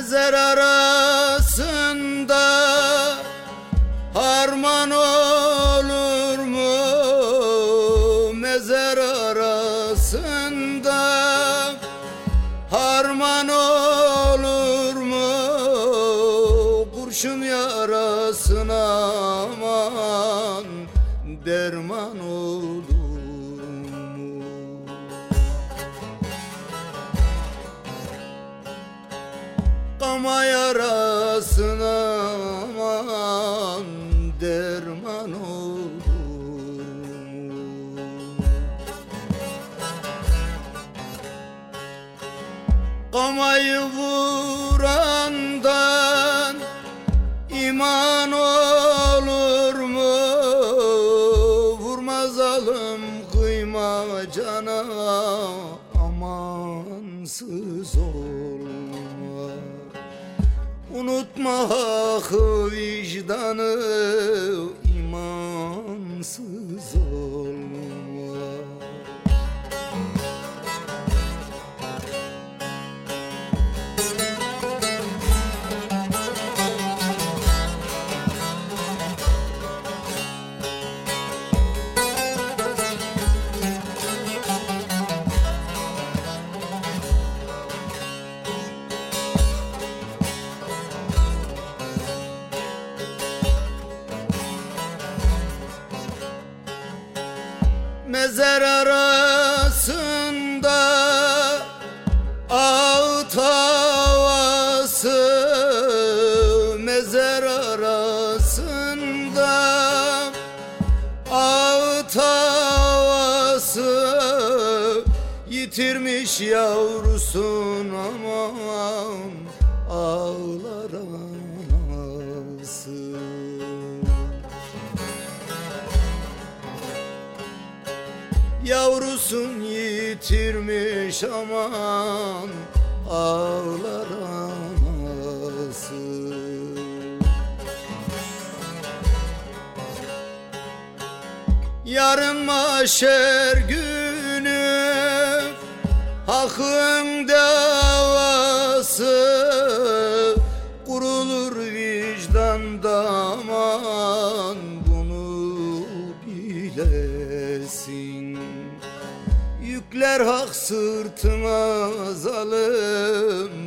Mezar arasında harman olur mu? Mezar arasında harman olur mu? Kurşun yarasına aman derman olur Kama yarasına aman derman olur? Kamayı vurandan iman olur Unutma vicdanı imansız olma Mezar arasında Ağıt havası Mezar arasında Ağıt havası Yitirmiş yavrusun aman Ağlar Yavrusun yitirmiş aman ağlar anası. Yarın maşer günü Hakkın davası Kurulur vicdanda aman Bunu bilesin Yükler hak sırtına zalim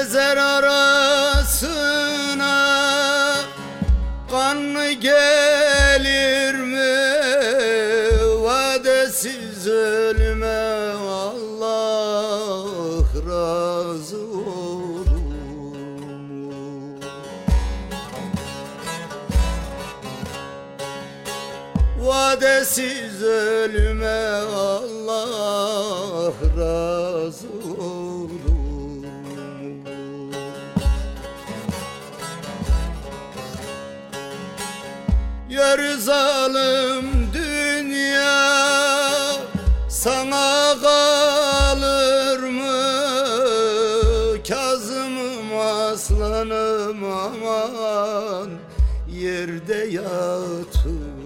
Mezar arasına kan gelir mi? Vadesiz ölüme Allah razı olur? Vadesiz ölüme Allah Yar zalim dünya sana kalır mı? Kazımım aslanım aman yerde yatıyor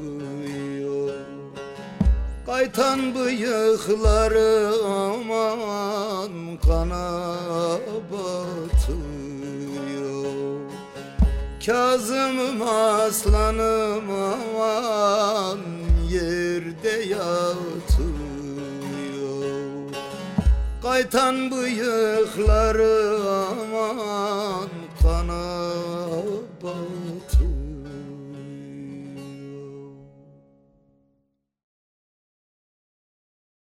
Kaytan bıyıkları aman kana batıyor Kazımım aslanım aman yerde yatıyor. Kaytan bıyıkları aman kana batıyor